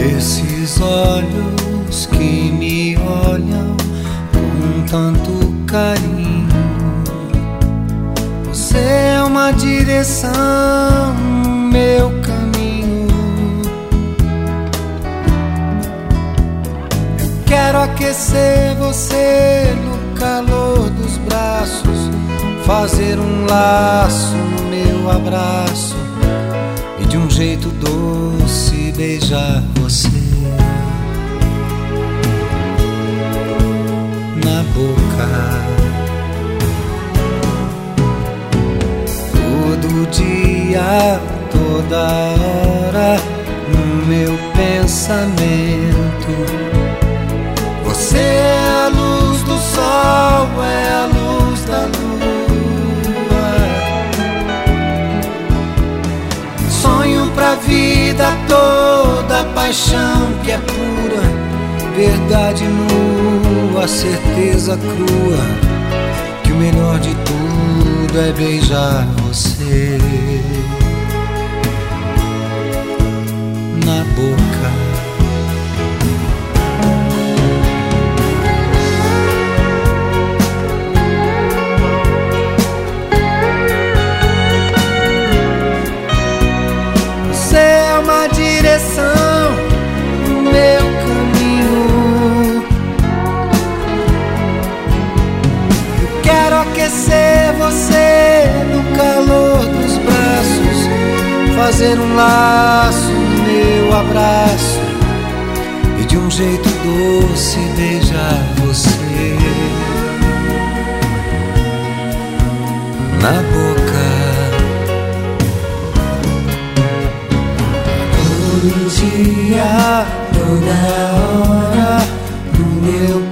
Aqueles olhos que me olham com tanto carinho. Você é uma direção, meu caminho. Eu quero aquecer você no calor dos braços, fazer um laço no meu abraço e de um jeito doce beijar você na boca. Todo dia, toda hora, no meu pensamento. Paixão que é pura, verdade nua, certeza crua, que o melhor de tudo é beijar você você no calor dos braços, fazer um laço no meu abraço e de um jeito doce beijar você na boca. Todo dia, toda hora, no meu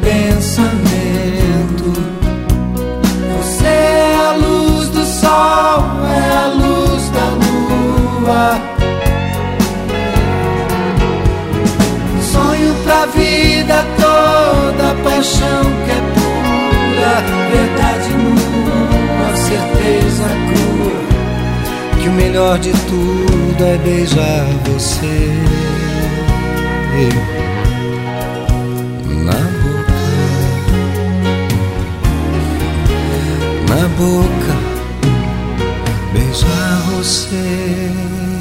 Pra vida toda, paixão que é pura, verdade nua, certeza crua que o melhor de tudo é beijar você na boca, na boca, beijar você.